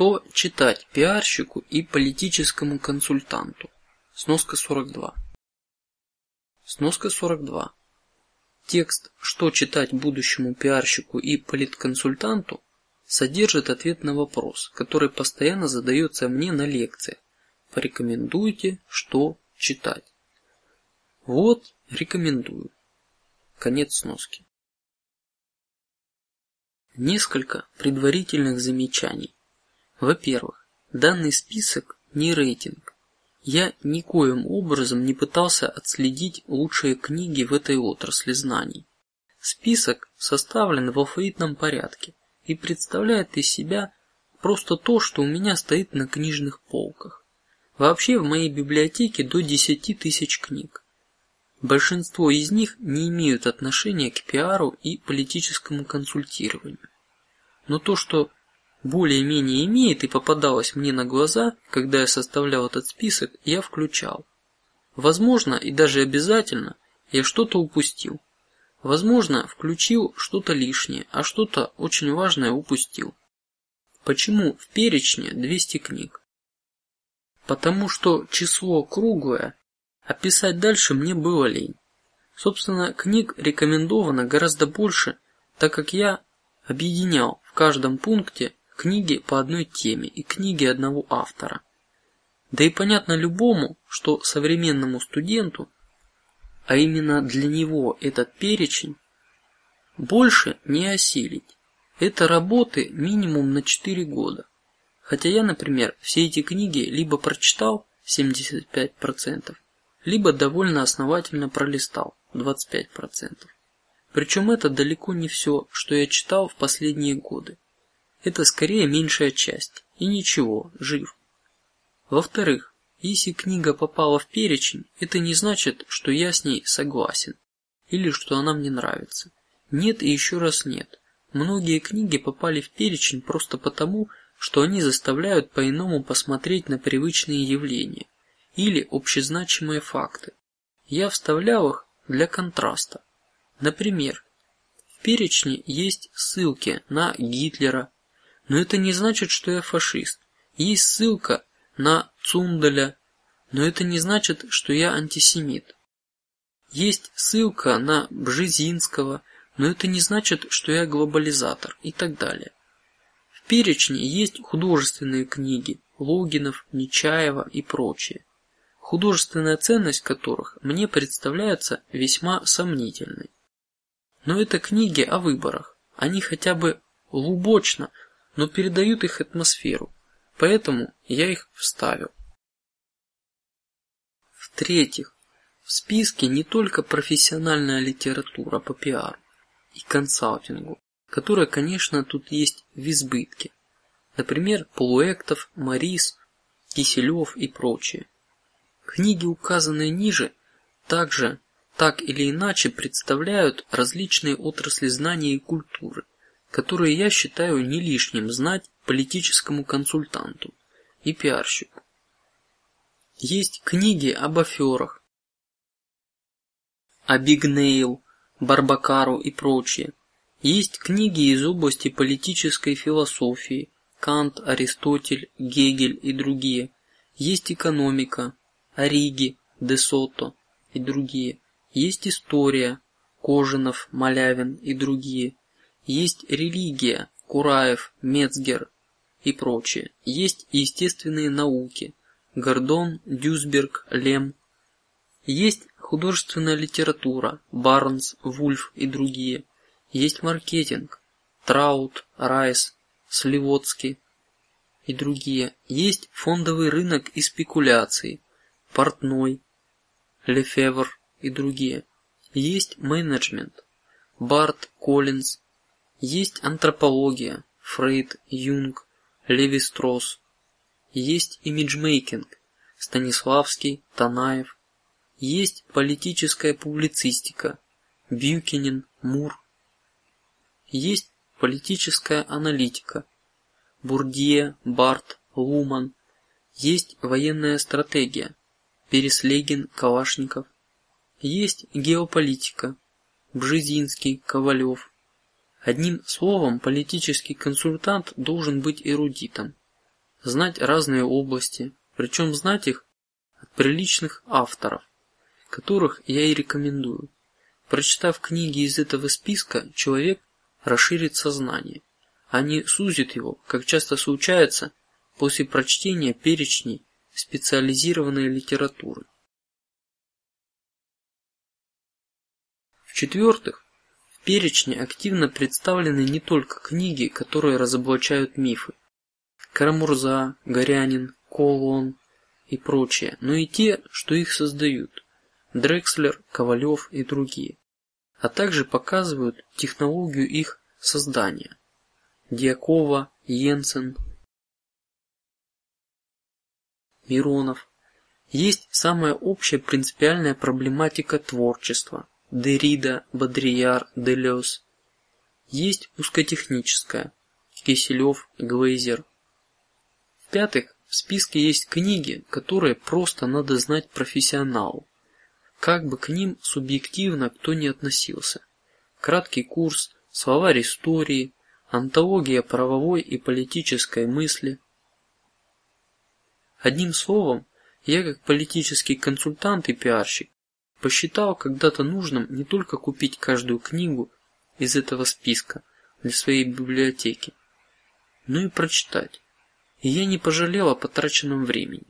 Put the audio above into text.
Что читать пиарщику и политическому консультанту? Сноска 42. Сноска 42. Текст «Что читать будущему пиарщику и политконсультанту» содержит ответ на вопрос, который постоянно задается мне на лекциях. Порекомендуйте, что читать. Вот рекомендую. Конец сноски. Несколько предварительных замечаний. Во-первых, данный список не рейтинг. Я никоим образом не пытался отследить лучшие книги в этой отрасли знаний. Список составлен в алфавитном порядке и представляет из себя просто то, что у меня стоит на книжных полках. Вообще в моей библиотеке до десяти тысяч книг. Большинство из них не имеют отношения к пиару и политическому консультированию. Но то, что более-менее имеет и попадалось мне на глаза, когда я составлял этот список, я включал. Возможно и даже обязательно я что-то упустил. Возможно, включил что-то лишнее, а что-то очень важное упустил. Почему в перечне 200 книг? Потому что число круглое, а писать дальше мне было лень. Собственно, книг рекомендовано гораздо больше, так как я объединял в каждом пункте книги по одной теме и книги одного автора. Да и понятно любому, что современному студенту, а именно для него этот перечень больше не осилить. Это работы минимум на четыре года. Хотя я, например, все эти книги либо прочитал 75 процентов, либо довольно основательно пролистал 25 процентов. Причем это далеко не все, что я читал в последние годы. Это скорее меньшая часть. И ничего, жив. Во-вторых, если книга попала в перечень, это не значит, что я с ней согласен или что она мне нравится. Нет и еще раз нет. Многие книги попали в перечень просто потому, что они заставляют по-иному посмотреть на привычные явления или общезначимые факты. Я вставлял их для контраста. Например, в перечне есть ссылки на Гитлера, но это не значит, что я фашист. Есть ссылка на Цунделя, но это не значит, что я антисемит. Есть ссылка на Бжезинского, но это не значит, что я глобализатор и так далее. В перечне есть художественные книги Логинов, Нечаева и прочие, художественная ценность которых мне представляется весьма сомнительной. Но это книги о выборах, они хотя бы лубочно но передают их атмосферу, поэтому я их вставил. В третьих, в списке не только профессиональная литература по пиару и консалтингу, которая, конечно, тут есть в избытке. Например, Полуэктов, Марис, Киселев и прочие. Книги, указанные ниже, также так или иначе представляют различные отрасли знания и культуры, которые я считаю не лишним знать политическому консультанту и пиарщику. Есть книги об аферах, Абигнейл, Барбакару и прочие. Есть книги из области политической философии, Кант, Аристотель, Гегель и другие. Есть экономика, Ориги, Де Сото и другие. Есть история, Кожинов, Малявин и другие. Есть религия, Кураев, Мецгер и прочее. Есть естественные науки, Гордон, Дюсберг, Лем. Есть художественная литература, Барнс, Вульф и другие. Есть маркетинг, Траут, Райс, Сливоцкий и другие. Есть фондовый рынок и спекуляции, Портной, Лефевр и другие. Есть менеджмент, Барт, Коллинз, есть антропология, Фрейд, Юнг, Леви Стросс. Есть имиджмейкинг, Станиславский, Танаев. Есть политическая публицистика, Бьюкинин, Мур. Есть политическая аналитика, Бурдье, Барт, Луман. Есть военная стратегия, Переслегин, Калашников. Есть геополитика, Бжезинский, Ковалев. Одним словом, политический консультант должен быть эрудитом, знать разные области, причем знать их от приличных авторов, которых я и рекомендую. Прочитав книги из этого списка, человек расширит сознание, а не сузит его, как часто случается после прочтения перечней специализированной литературы. В перечне активно представлены не только книги, которые разоблачают мифы, Карамурза, Горянин, Колон и прочее, но и те, что их создают, Дрекслер, Ковалев и другие, а также показывают технологию их создания. Дьякова, Йенсен, Миронов. Есть самая общая принципиальная проблематика творчества. Дерида, Бодрияр, Делес. Есть узкотехническая. Киселев, Глейзер. В-пятых, в списке есть книги, которые просто надо знать профессионалу, как бы к ним субъективно кто ни относился. Краткий курс, словарь истории, антология правовой и политической мысли, Одним словом, я как политический консультант и пиарщик посчитал когда-то нужным не только купить каждую книгу из этого списка для своей библиотеки, но и прочитать. И я не пожалел о потраченном времени.